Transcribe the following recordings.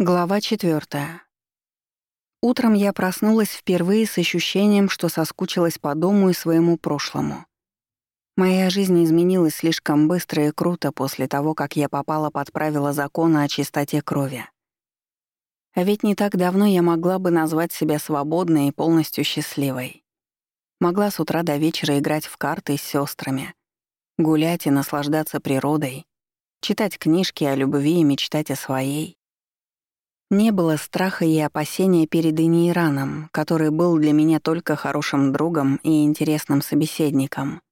Глава четвертая. Утром я проснулась впервые с ощущением, что соскучилась по дому и своему прошлому. Моя жизнь изменилась слишком быстро и круто после того, как я попала под правила закона о чистоте крови. А ведь не так давно я могла бы назвать себя свободной и полностью счастливой. Могла с утра до вечера играть в карты с сестрами, гулять и наслаждаться природой, читать книжки о любви и мечтать о своей. Не было страха и опасения перед Инейраном, который был для меня только хорошим другом и интересным собеседником.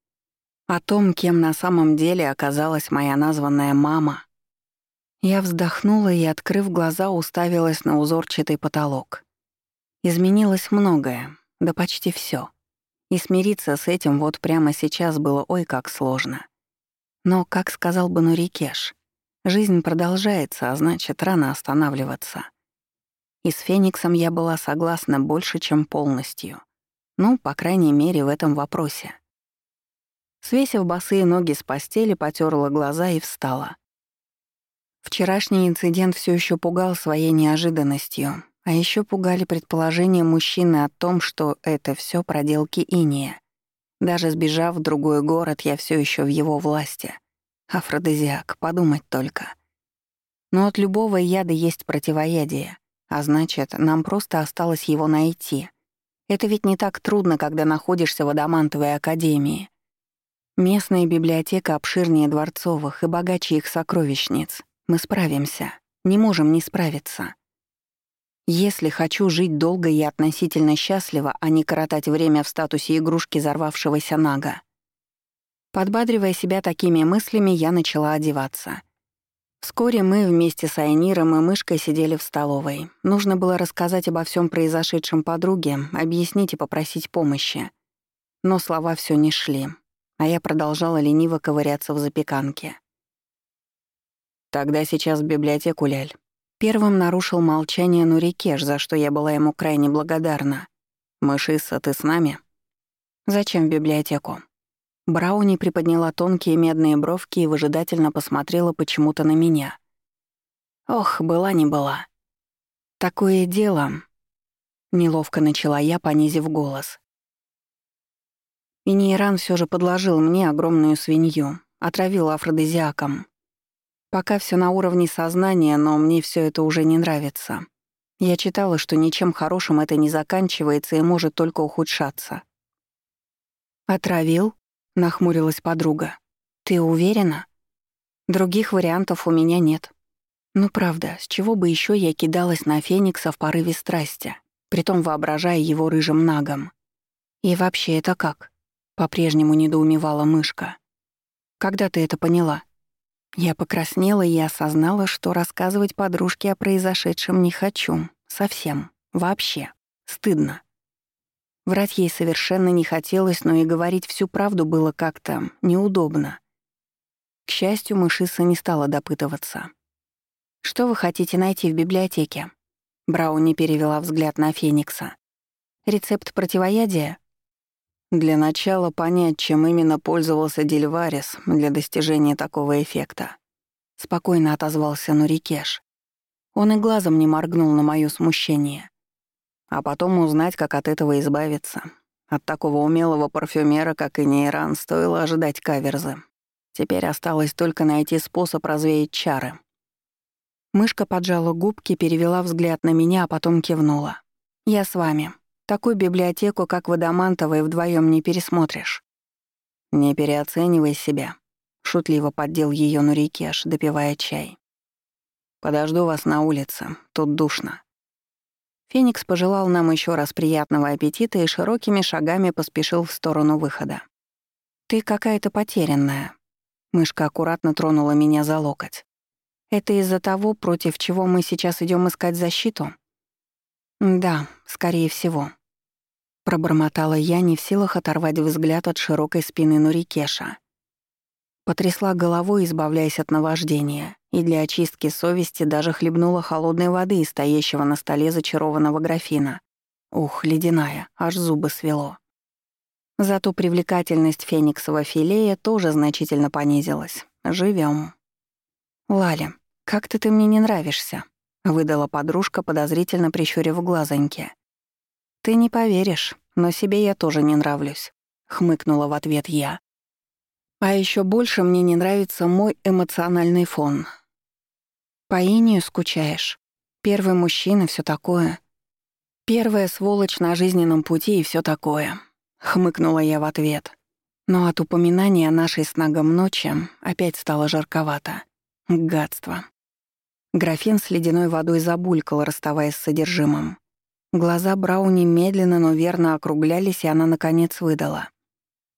О том, кем на самом деле оказалась моя названная мама. Я вздохнула и, открыв глаза, уставилась на узорчатый потолок. Изменилось многое, да почти все. И смириться с этим вот прямо сейчас было ой как сложно. Но, как сказал бы Нурикеш, жизнь продолжается, а значит, рано останавливаться. И с Фениксом я была согласна больше, чем полностью. Ну, по крайней мере, в этом вопросе. Свесив босые ноги с постели, потерла глаза и встала. Вчерашний инцидент все еще пугал своей неожиданностью, а еще пугали предположения мужчины о том, что это все проделки Иния. Даже сбежав в другой город, я все еще в его власти. Афродизиак, подумать только. Но от любого яда есть противоядие. А значит, нам просто осталось его найти. Это ведь не так трудно, когда находишься в Адамантовой академии. Местная библиотека обширнее дворцовых и богаче их сокровищниц. Мы справимся. Не можем не справиться. Если хочу жить долго и относительно счастливо, а не коротать время в статусе игрушки взорвавшегося нага. Подбадривая себя такими мыслями, я начала одеваться — Вскоре мы вместе с Айниром и Мышкой сидели в столовой. Нужно было рассказать обо всем произошедшем подруге, объяснить и попросить помощи. Но слова все не шли, а я продолжала лениво ковыряться в запеканке. «Тогда сейчас в библиотеку, Ляль». Первым нарушил молчание Нурикеш, за что я была ему крайне благодарна. «Мышиса, ты с нами?» «Зачем в библиотеку?» Брауни приподняла тонкие медные бровки и выжидательно посмотрела почему-то на меня. Ох, была не была. Такое дело. Неловко начала я, понизив голос. И все же подложил мне огромную свинью, отравил афродизиаком. Пока все на уровне сознания, но мне все это уже не нравится. Я читала, что ничем хорошим это не заканчивается и может только ухудшаться. «Отравил?» — нахмурилась подруга. «Ты уверена? Других вариантов у меня нет. Ну правда, с чего бы еще я кидалась на Феникса в порыве страсти, притом воображая его рыжим нагом? И вообще это как?» — по-прежнему недоумевала мышка. «Когда ты это поняла?» Я покраснела и осознала, что рассказывать подружке о произошедшем не хочу. Совсем. Вообще. Стыдно. Врать ей совершенно не хотелось, но и говорить всю правду было как-то неудобно. К счастью, мышиса не стала допытываться. «Что вы хотите найти в библиотеке?» Брауни перевела взгляд на Феникса. «Рецепт противоядия?» Для начала понять, чем именно пользовался Дельварис для достижения такого эффекта. Спокойно отозвался Нурикеш. Он и глазом не моргнул на моё смущение. А потом узнать, как от этого избавиться. От такого умелого парфюмера, как и Нейран, стоило ожидать каверзы. Теперь осталось только найти способ развеять чары. Мышка поджала губки, перевела взгляд на меня, а потом кивнула. «Я с вами. Такую библиотеку, как в Адамантовой, вдвоем не пересмотришь». «Не переоценивай себя», — шутливо поддел ее Нурикеш, допивая чай. «Подожду вас на улице, тут душно». Феникс пожелал нам еще раз приятного аппетита и широкими шагами поспешил в сторону выхода. «Ты какая-то потерянная». Мышка аккуратно тронула меня за локоть. «Это из-за того, против чего мы сейчас идем искать защиту?» «Да, скорее всего». Пробормотала я, не в силах оторвать взгляд от широкой спины Нурикеша. Потрясла головой, избавляясь от наваждения, и для очистки совести даже хлебнула холодной воды из стоящего на столе зачарованного графина. Ух, ледяная, аж зубы свело. Зато привлекательность фениксового филея тоже значительно понизилась. Живем. «Лаля, как-то ты мне не нравишься», — выдала подружка, подозрительно прищурив глазоньки. «Ты не поверишь, но себе я тоже не нравлюсь», — хмыкнула в ответ я. «А еще больше мне не нравится мой эмоциональный фон. По инию скучаешь. Первый мужчина, все такое. Первая сволочь на жизненном пути и все такое», — хмыкнула я в ответ. Но от упоминания нашей с Нагом ночи опять стало жарковато. Гадство. Графин с ледяной водой забулькал, расставаясь с содержимым. Глаза Брауни медленно, но верно округлялись, и она, наконец, выдала.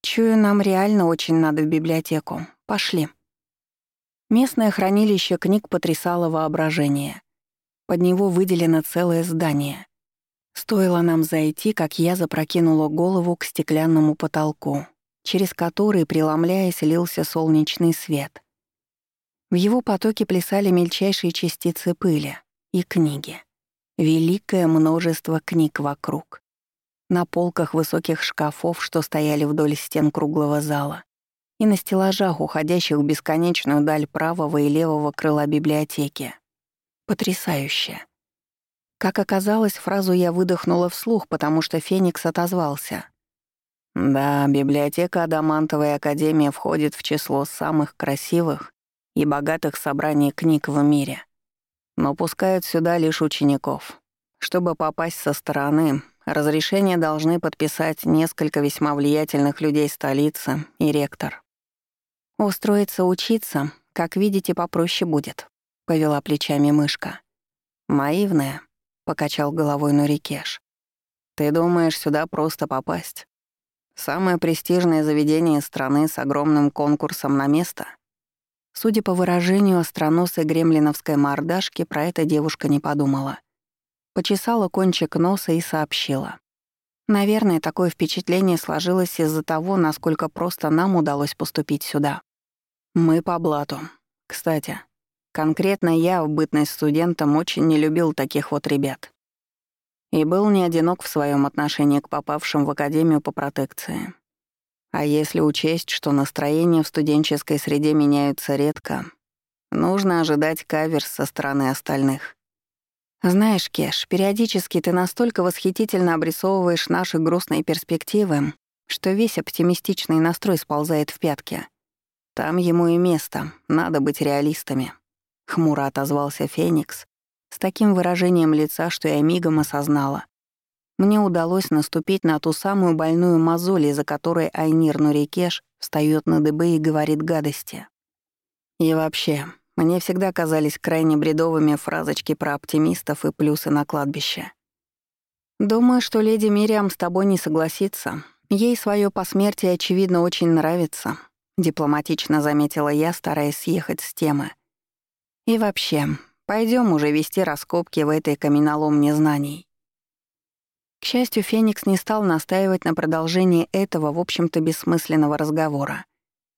«Чую, нам реально очень надо в библиотеку. Пошли». Местное хранилище книг потрясало воображение. Под него выделено целое здание. Стоило нам зайти, как я запрокинула голову к стеклянному потолку, через который, преломляясь, лился солнечный свет. В его потоке плясали мельчайшие частицы пыли и книги. Великое множество книг вокруг. На полках высоких шкафов, что стояли вдоль стен круглого зала, и на стеллажах, уходящих в бесконечную даль правого и левого крыла библиотеки. Потрясающе. Как оказалось, фразу я выдохнула вслух, потому что Феникс отозвался. «Да, библиотека Адамантовой Академии входит в число самых красивых и богатых собраний книг в мире. Но пускают сюда лишь учеников. Чтобы попасть со стороны, разрешение должны подписать несколько весьма влиятельных людей столицы и ректор. «Устроиться учиться, как видите, попроще будет», — повела плечами мышка. «Наивная», — покачал головой Нурикеш. «Ты думаешь сюда просто попасть? Самое престижное заведение страны с огромным конкурсом на место — Судя по выражению остроносой гремлиновской мордашки, про это девушка не подумала. Почесала кончик носа и сообщила. Наверное, такое впечатление сложилось из-за того, насколько просто нам удалось поступить сюда. Мы по блату. Кстати, конкретно я в бытность студентом очень не любил таких вот ребят. И был не одинок в своем отношении к попавшим в академию по протекции. А если учесть, что настроения в студенческой среде меняются редко, нужно ожидать каверс со стороны остальных. Знаешь, Кеш, периодически ты настолько восхитительно обрисовываешь наши грустные перспективы, что весь оптимистичный настрой сползает в пятки. Там ему и место, надо быть реалистами. Хмуро отозвался Феникс с таким выражением лица, что я мигом осознала. Мне удалось наступить на ту самую больную мозоль, из-за которой Айнир Нурикеш встаёт на дыбы и говорит гадости. И вообще, мне всегда казались крайне бредовыми фразочки про оптимистов и плюсы на кладбище. Думаю, что леди Мириам с тобой не согласится. Ей своё посмертие, очевидно, очень нравится, дипломатично заметила я, стараясь съехать с темы. И вообще, пойдем уже вести раскопки в этой каменоломне знаний. К счастью, Феникс не стал настаивать на продолжении этого, в общем-то, бессмысленного разговора.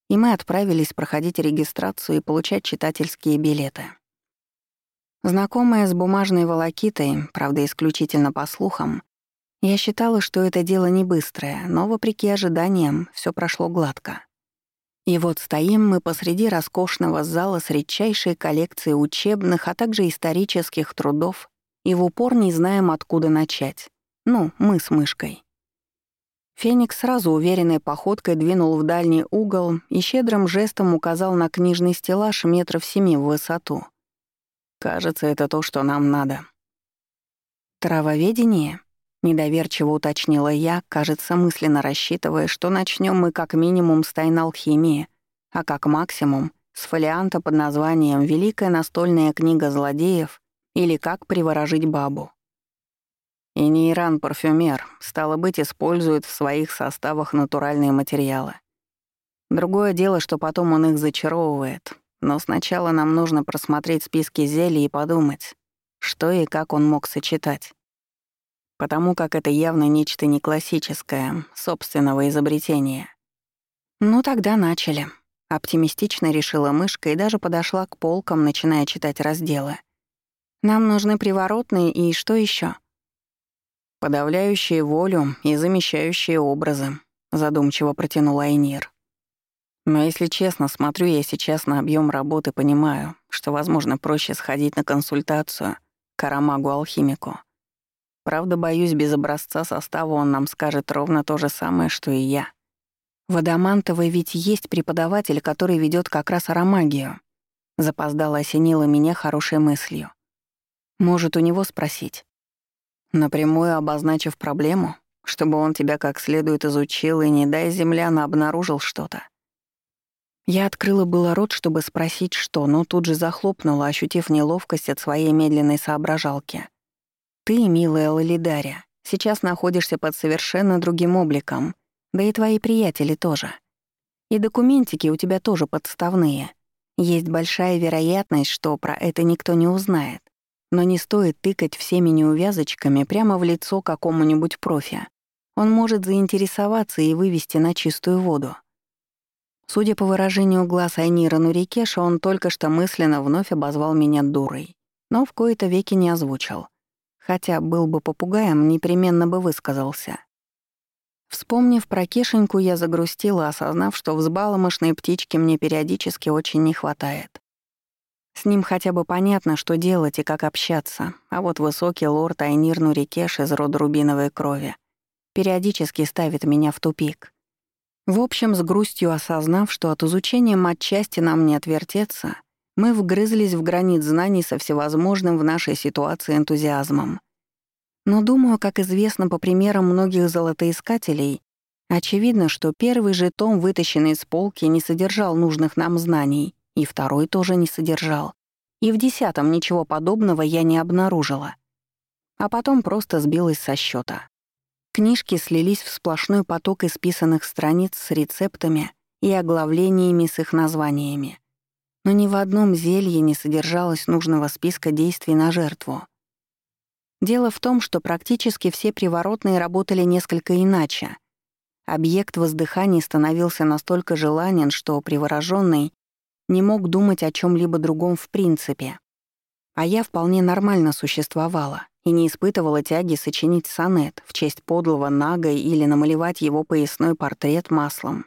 И мы отправились проходить регистрацию и получать читательские билеты. Знакомая с бумажной волокитой, правда, исключительно по слухам, я считала, что это дело не быстрое, но, вопреки ожиданиям, все прошло гладко. И вот стоим мы посреди роскошного зала с редчайшей коллекцией учебных, а также исторических трудов и в упор не знаем, откуда начать. Ну, мы с мышкой. Феникс сразу уверенной походкой двинул в дальний угол и щедрым жестом указал на книжный стеллаж метров семи в высоту. «Кажется, это то, что нам надо». «Травоведение?» — недоверчиво уточнила я, кажется, мысленно рассчитывая, что начнем мы как минимум с тайн алхимии, а как максимум — с фолианта под названием «Великая настольная книга злодеев» или «Как приворожить бабу». И нейран-парфюмер, стало быть, использует в своих составах натуральные материалы. Другое дело, что потом он их зачаровывает. Но сначала нам нужно просмотреть списки зелий и подумать, что и как он мог сочетать. Потому как это явно нечто не классическое, собственного изобретения. Ну тогда начали. Оптимистично решила мышка и даже подошла к полкам, начиная читать разделы. Нам нужны приворотные и что еще? «Подавляющие волю и замещающие образы», — задумчиво протянул Айнир. «Но если честно, смотрю я сейчас на объем работы, понимаю, что, возможно, проще сходить на консультацию Карамагу-алхимику. Правда, боюсь, без образца состава он нам скажет ровно то же самое, что и я. В Адамантовой ведь есть преподаватель, который ведет как раз аромагию. Запоздало осенило меня хорошей мыслью. Может, у него спросить? Напрямую обозначив проблему, чтобы он тебя как следует изучил и, не дай земляна, обнаружил что-то. Я открыла было рот, чтобы спросить, что, но тут же захлопнула, ощутив неловкость от своей медленной соображалки. Ты, милая Лалидаря, сейчас находишься под совершенно другим обликом, да и твои приятели тоже. И документики у тебя тоже подставные. Есть большая вероятность, что про это никто не узнает. Но не стоит тыкать всеми неувязочками прямо в лицо какому-нибудь профи. Он может заинтересоваться и вывести на чистую воду. Судя по выражению глаз Айнира Нурикеша, он только что мысленно вновь обозвал меня дурой, но в кои-то веки не озвучил. Хотя был бы попугаем, непременно бы высказался. Вспомнив про Кешеньку, я загрустила, осознав, что взбаломошной птички мне периодически очень не хватает. С ним хотя бы понятно, что делать и как общаться, а вот высокий лорд Айнир Нурикеш из рода рубиновой крови периодически ставит меня в тупик. В общем, с грустью осознав, что от изучения матчасти нам не отвертеться, мы вгрызлись в гранит знаний со всевозможным в нашей ситуации энтузиазмом. Но думаю, как известно по примерам многих золотоискателей, очевидно, что первый же том, вытащенный из полки, не содержал нужных нам знаний, и второй тоже не содержал. И в десятом ничего подобного я не обнаружила. А потом просто сбилась со счета. Книжки слились в сплошной поток исписанных страниц с рецептами и оглавлениями с их названиями. Но ни в одном зелье не содержалось нужного списка действий на жертву. Дело в том, что практически все приворотные работали несколько иначе. Объект воздыхания становился настолько желанен, что привороженный не мог думать о чем либо другом в принципе. А я вполне нормально существовала и не испытывала тяги сочинить сонет в честь подлого нага или намалевать его поясной портрет маслом.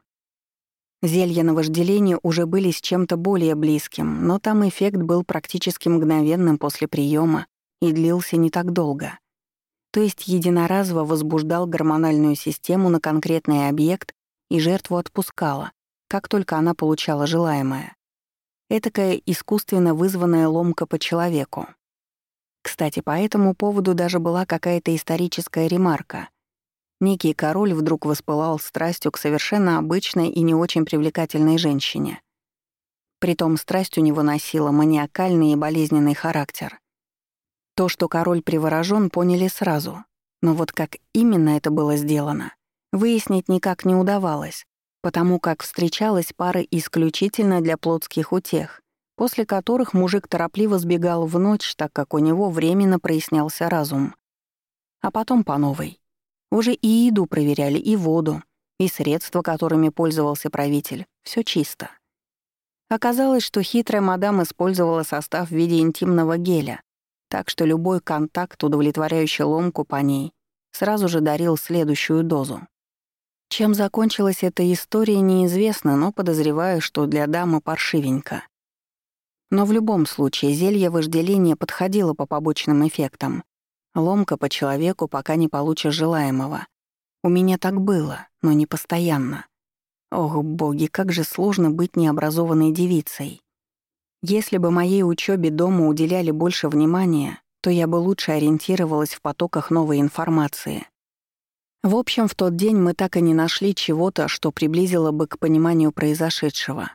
Зелья на вожделение уже были с чем-то более близким, но там эффект был практически мгновенным после приема и длился не так долго. То есть единоразово возбуждал гормональную систему на конкретный объект и жертву отпускала, как только она получала желаемое. Этакая искусственно вызванная ломка по человеку. Кстати, по этому поводу даже была какая-то историческая ремарка. Некий король вдруг воспылал страстью к совершенно обычной и не очень привлекательной женщине. Притом страсть у него носила маниакальный и болезненный характер. То, что король приворожен, поняли сразу. Но вот как именно это было сделано, выяснить никак не удавалось, потому как встречалась пара исключительно для плотских утех, после которых мужик торопливо сбегал в ночь, так как у него временно прояснялся разум. А потом по новой. Уже и еду проверяли, и воду, и средства, которыми пользовался правитель. Все чисто. Оказалось, что хитрая мадам использовала состав в виде интимного геля, так что любой контакт, удовлетворяющий ломку по ней, сразу же дарил следующую дозу. Чем закончилась эта история, неизвестно, но подозреваю, что для дамы паршивенько. Но в любом случае зелье вожделения подходило по побочным эффектам. Ломка по человеку, пока не получишь желаемого. У меня так было, но не постоянно. Ох, боги, как же сложно быть необразованной девицей. Если бы моей учебе дома уделяли больше внимания, то я бы лучше ориентировалась в потоках новой информации. В общем, в тот день мы так и не нашли чего-то, что приблизило бы к пониманию произошедшего.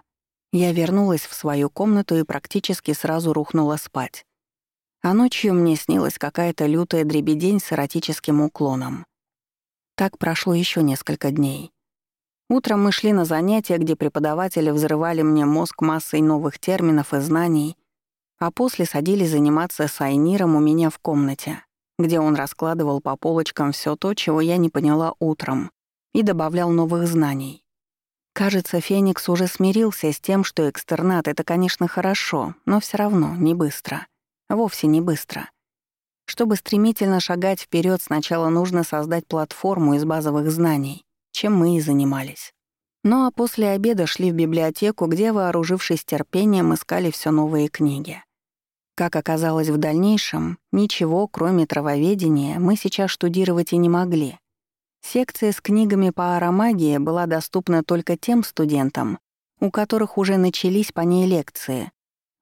Я вернулась в свою комнату и практически сразу рухнула спать. А ночью мне снилась какая-то лютая дребедень с эротическим уклоном. Так прошло еще несколько дней. Утром мы шли на занятия, где преподаватели взрывали мне мозг массой новых терминов и знаний, а после садились заниматься с Айниром у меня в комнате где он раскладывал по полочкам все то, чего я не поняла утром, и добавлял новых знаний. Кажется, Феникс уже смирился с тем, что экстернат — это, конечно, хорошо, но все равно не быстро. Вовсе не быстро. Чтобы стремительно шагать вперед, сначала нужно создать платформу из базовых знаний, чем мы и занимались. Ну а после обеда шли в библиотеку, где, вооружившись терпением, искали все новые книги. Как оказалось в дальнейшем, ничего, кроме травоведения, мы сейчас штудировать и не могли. Секция с книгами по аромагии была доступна только тем студентам, у которых уже начались по ней лекции.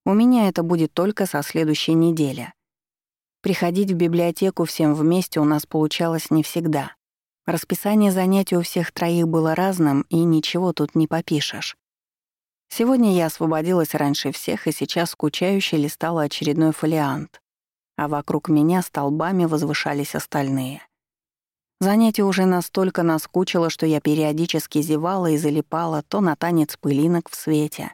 У меня это будет только со следующей недели. Приходить в библиотеку всем вместе у нас получалось не всегда. Расписание занятий у всех троих было разным, и ничего тут не попишешь. Сегодня я освободилась раньше всех и сейчас скучающе листала очередной фолиант, а вокруг меня столбами возвышались остальные. Занятие уже настолько наскучило, что я периодически зевала и залипала то на танец пылинок в свете,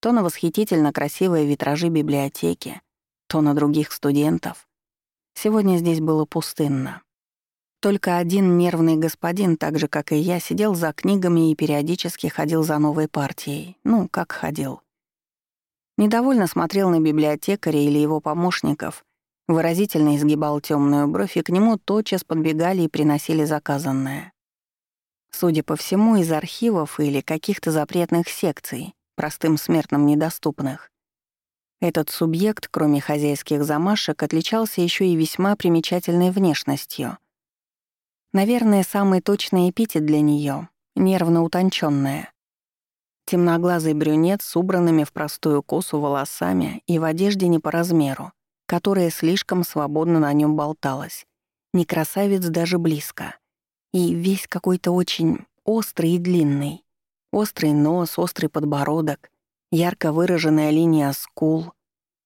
то на восхитительно красивые витражи библиотеки, то на других студентов. Сегодня здесь было пустынно. Только один нервный господин, так же, как и я, сидел за книгами и периодически ходил за новой партией. Ну, как ходил. Недовольно смотрел на библиотекаря или его помощников, выразительно изгибал темную бровь, и к нему тотчас подбегали и приносили заказанное. Судя по всему, из архивов или каких-то запретных секций, простым смертным недоступных. Этот субъект, кроме хозяйских замашек, отличался еще и весьма примечательной внешностью. Наверное, самый точный эпитет для нее — нервно утонченная. Темноглазый брюнет с убранными в простую косу волосами и в одежде не по размеру, которая слишком свободно на нем болталась. Не красавец даже близко. И весь какой-то очень острый и длинный. Острый нос, острый подбородок, ярко выраженная линия скул,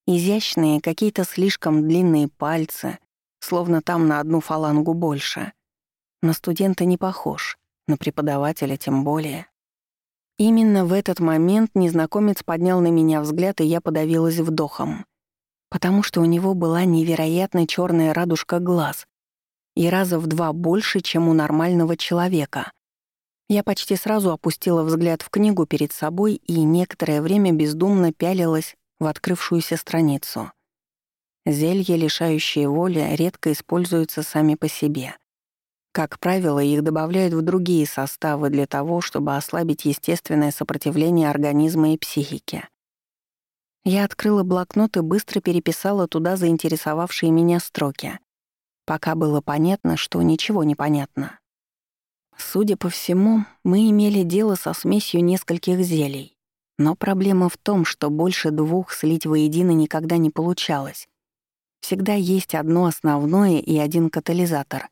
изящные какие-то слишком длинные пальцы, словно там на одну фалангу больше. На студента не похож, на преподавателя тем более. Именно в этот момент незнакомец поднял на меня взгляд, и я подавилась вдохом, потому что у него была невероятно черная радужка глаз и раза в два больше, чем у нормального человека — я почти сразу опустила взгляд в книгу перед собой и некоторое время бездумно пялилась в открывшуюся страницу. Зелья, лишающие воли, редко используются сами по себе. Как правило, их добавляют в другие составы для того, чтобы ослабить естественное сопротивление организма и психики. Я открыла блокнот и быстро переписала туда заинтересовавшие меня строки. Пока было понятно, что ничего не понятно. Судя по всему, мы имели дело со смесью нескольких зелий. Но проблема в том, что больше двух слить воедино никогда не получалось. Всегда есть одно основное и один катализатор.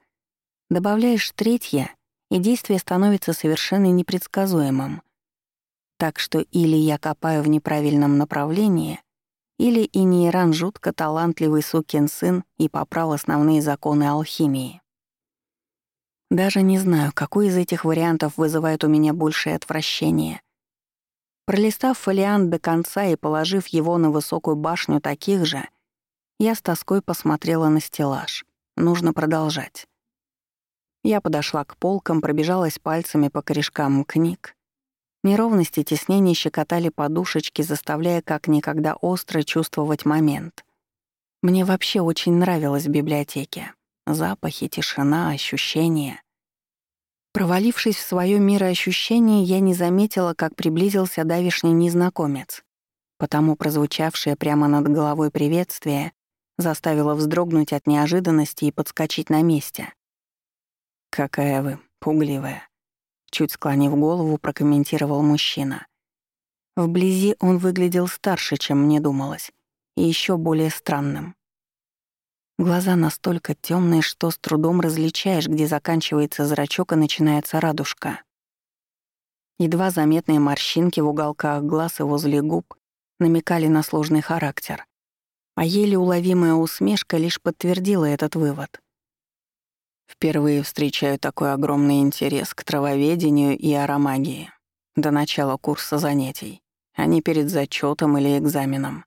Добавляешь третье, и действие становится совершенно непредсказуемым. Так что или я копаю в неправильном направлении, или и Нейран жутко талантливый сукин сын и попрал основные законы алхимии. Даже не знаю, какой из этих вариантов вызывает у меня большее отвращение. Пролистав фолиант до конца и положив его на высокую башню таких же, я с тоской посмотрела на стеллаж. Нужно продолжать. Я подошла к полкам, пробежалась пальцами по корешкам книг. Неровности теснения щекотали подушечки, заставляя как никогда остро чувствовать момент. Мне вообще очень нравилось в библиотеке. Запахи, тишина, ощущения. Провалившись в своё мироощущение, я не заметила, как приблизился давишний незнакомец. Потому прозвучавшее прямо над головой приветствие заставило вздрогнуть от неожиданности и подскочить на месте. «Какая вы пугливая», — чуть склонив голову, прокомментировал мужчина. Вблизи он выглядел старше, чем мне думалось, и ещё более странным. Глаза настолько темные, что с трудом различаешь, где заканчивается зрачок и начинается радужка. Едва заметные морщинки в уголках глаз и возле губ намекали на сложный характер. А еле уловимая усмешка лишь подтвердила этот вывод. Впервые встречаю такой огромный интерес к травоведению и аромагии до начала курса занятий, а не перед зачетом или экзаменом.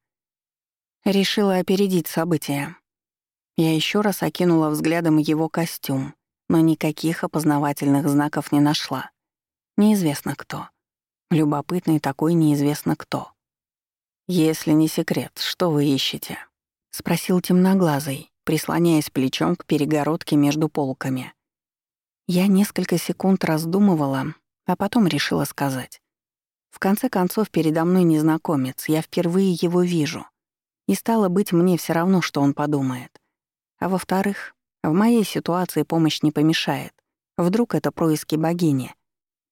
Решила опередить события. Я еще раз окинула взглядом его костюм, но никаких опознавательных знаков не нашла. Неизвестно кто. Любопытный такой неизвестно кто. «Если не секрет, что вы ищете?» — спросил темноглазый, прислоняясь плечом к перегородке между полками. Я несколько секунд раздумывала, а потом решила сказать. В конце концов, передо мной незнакомец, я впервые его вижу. И стало быть, мне все равно, что он подумает. А во-вторых, в моей ситуации помощь не помешает. Вдруг это происки богини.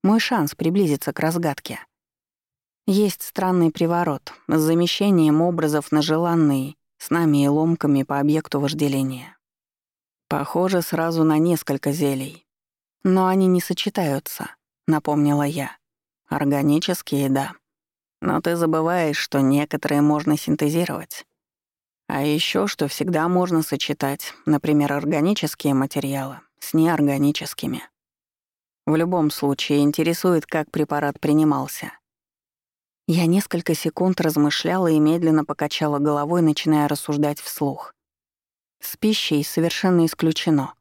Мой шанс приблизиться к разгадке. Есть странный приворот с замещением образов на желанные, с нами и ломками по объекту вожделения. Похоже сразу на несколько зелий. Но они не сочетаются, напомнила я. Органические, да. Но ты забываешь, что некоторые можно синтезировать. А еще что всегда можно сочетать, например, органические материалы с неорганическими. В любом случае интересует, как препарат принимался. Я несколько секунд размышляла и медленно покачала головой, начиная рассуждать вслух. С пищей совершенно исключено.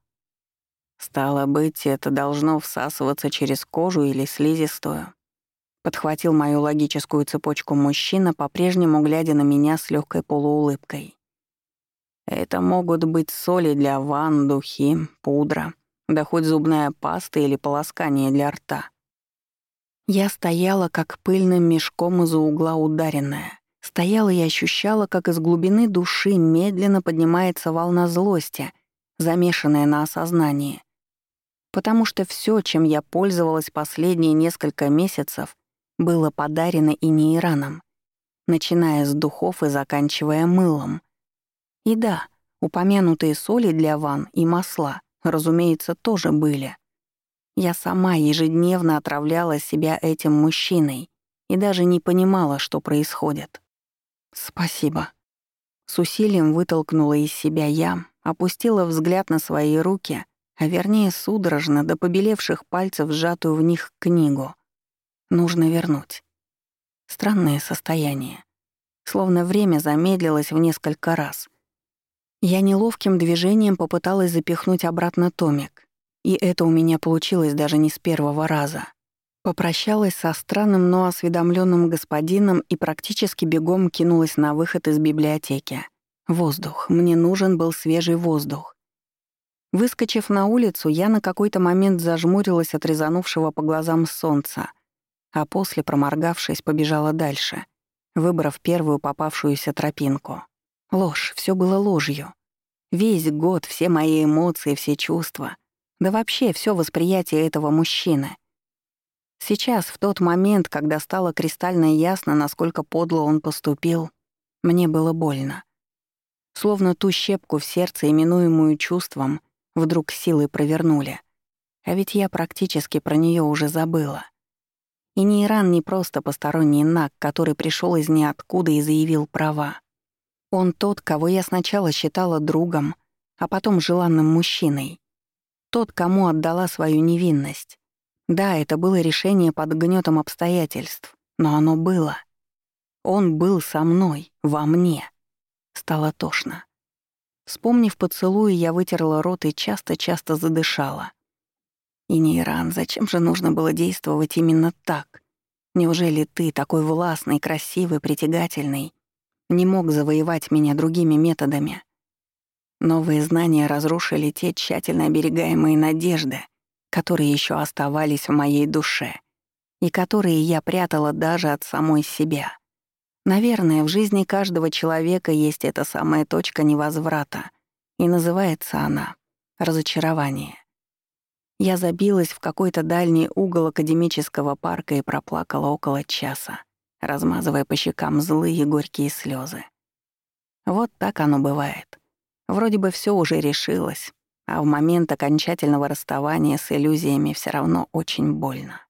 Стало быть, это должно всасываться через кожу или слизистую. Подхватил мою логическую цепочку мужчина, по-прежнему глядя на меня с легкой полуулыбкой. Это могут быть соли для ванн, духи, пудра, да хоть зубная паста или полоскание для рта. Я стояла, как пыльным мешком из-за угла ударенная. Стояла и ощущала, как из глубины души медленно поднимается волна злости, замешанная на осознании. Потому что все, чем я пользовалась последние несколько месяцев, было подарено и не Ираном, начиная с духов и заканчивая мылом. И да, упомянутые соли для ванн и масла, разумеется, тоже были. Я сама ежедневно отравляла себя этим мужчиной и даже не понимала, что происходит. «Спасибо». С усилием вытолкнула из себя я, опустила взгляд на свои руки, а вернее судорожно до побелевших пальцев сжатую в них книгу. Нужно вернуть. Странное состояние. Словно время замедлилось в несколько раз. Я неловким движением попыталась запихнуть обратно томик, и это у меня получилось даже не с первого раза. Попрощалась со странным, но осведомленным господином и практически бегом кинулась на выход из библиотеки. Воздух. Мне нужен был свежий воздух. Выскочив на улицу, я на какой-то момент зажмурилась от резанувшего по глазам солнца, а после, проморгавшись, побежала дальше, выбрав первую попавшуюся тропинку. Ложь, все было ложью. Весь год, все мои эмоции, все чувства, да вообще все восприятие этого мужчины — Сейчас, в тот момент, когда стало кристально ясно, насколько подло он поступил, мне было больно. Словно ту щепку в сердце, именуемую чувством, вдруг силой провернули. А ведь я практически про нее уже забыла. И не Иран не просто посторонний наг, который пришел из ниоткуда и заявил права. Он тот, кого я сначала считала другом, а потом желанным мужчиной. Тот, кому отдала свою невинность. Да, это было решение под гнетом обстоятельств, но оно было. Он был со мной, во мне. Стало тошно. Вспомнив поцелуй, я вытерла рот и часто-часто задышала. И Нейран, зачем же нужно было действовать именно так? Неужели ты, такой властный, красивый, притягательный, не мог завоевать меня другими методами? Новые знания разрушили те тщательно оберегаемые надежды, которые еще оставались в моей душе и которые я прятала даже от самой себя. Наверное, в жизни каждого человека есть эта самая точка невозврата, и называется она — разочарование. Я забилась в какой-то дальний угол академического парка и проплакала около часа, размазывая по щекам злые горькие слезы. Вот так оно бывает. Вроде бы все уже решилось, а в момент окончательного расставания с иллюзиями все равно очень больно.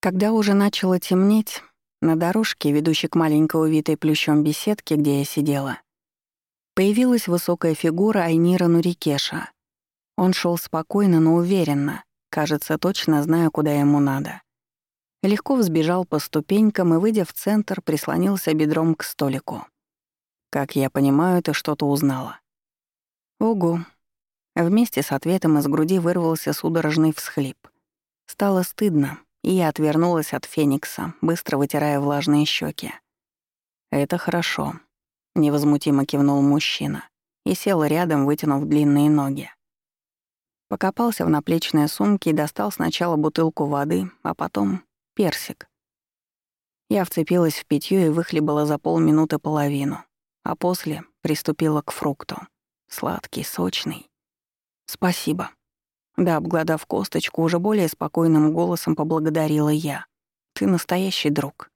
Когда уже начало темнеть, на дорожке, ведущей к маленькой увитой плющом беседке, где я сидела, появилась высокая фигура Айнира Нурикеша. Он шел спокойно, но уверенно, кажется, точно зная, куда ему надо. Легко взбежал по ступенькам и, выйдя в центр, прислонился бедром к столику. «Как я понимаю, ты что-то узнала». «Угу», Вместе с ответом из груди вырвался судорожный всхлип. Стало стыдно, и я отвернулась от Феникса, быстро вытирая влажные щеки. «Это хорошо», — невозмутимо кивнул мужчина и сел рядом, вытянув длинные ноги. Покопался в наплечной сумке и достал сначала бутылку воды, а потом персик. Я вцепилась в питье и выхлебала за полминуты половину. А после приступила к фрукту. Сладкий, сочный. «Спасибо». Да, обгладав косточку, уже более спокойным голосом поблагодарила я. «Ты настоящий друг».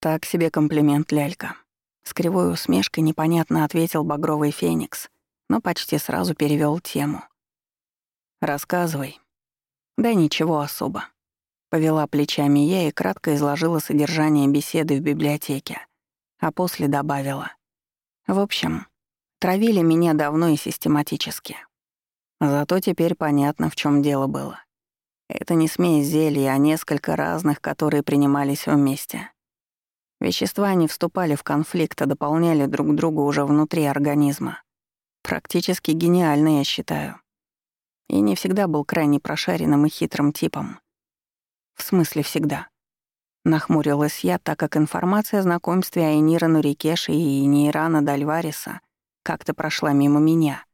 «Так себе комплимент, лялька». С кривой усмешкой непонятно ответил багровый феникс, но почти сразу перевёл тему. «Рассказывай». «Да ничего особо». Повела плечами я и кратко изложила содержание беседы в библиотеке, а после добавила. В общем, травили меня давно и систематически. Зато теперь понятно, в чем дело было. Это не смесь зелий, а несколько разных, которые принимались вместе. Вещества не вступали в конфликт, а дополняли друг друга уже внутри организма. Практически гениально, я считаю. И не всегда был крайне прошаренным и хитрым типом. В смысле всегда. Нахмурилась я, так как информация о знакомстве Айнира Нурикеши и Нейрана Дальвариса как-то прошла мимо меня.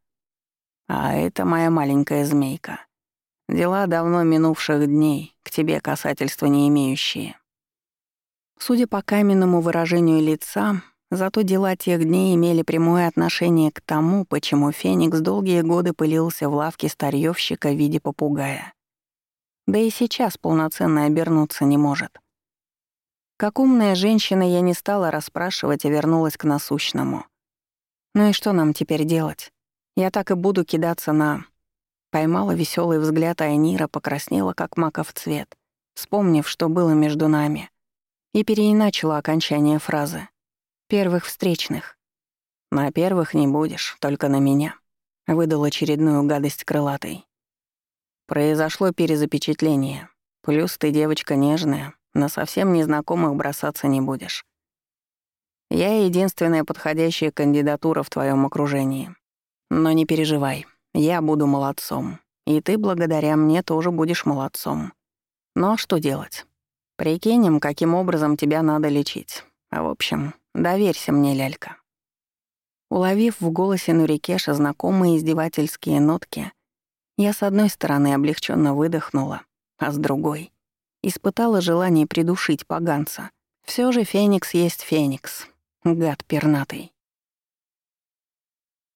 А это моя маленькая змейка. Дела давно минувших дней, к тебе касательства не имеющие. Судя по каменному выражению лица, зато дела тех дней имели прямое отношение к тому, почему Феникс долгие годы пылился в лавке старьёвщика в виде попугая. Да и сейчас полноценно обернуться не может. Как умная женщина я не стала расспрашивать, а вернулась к насущному. Ну и что нам теперь делать? Я так и буду кидаться на... Поймала веселый взгляд Айнира, покраснела, как маков цвет, вспомнив, что было между нами, и переиначила окончание фразы. «Первых встречных». «На первых не будешь, только на меня», — выдал очередную гадость крылатой. Произошло перезапечатление. Плюс ты девочка нежная, на совсем незнакомых бросаться не будешь. Я единственная подходящая кандидатура в твоем окружении. Но не переживай, я буду молодцом. И ты благодаря мне тоже будешь молодцом. Но что делать? Прикинем, каким образом тебя надо лечить. А в общем, доверься мне, лялька. Уловив в голосе Нурикеша знакомые издевательские нотки, я с одной стороны облегченно выдохнула, а с другой испытала желание придушить поганца. Все же Феникс есть Феникс, гад пернатый.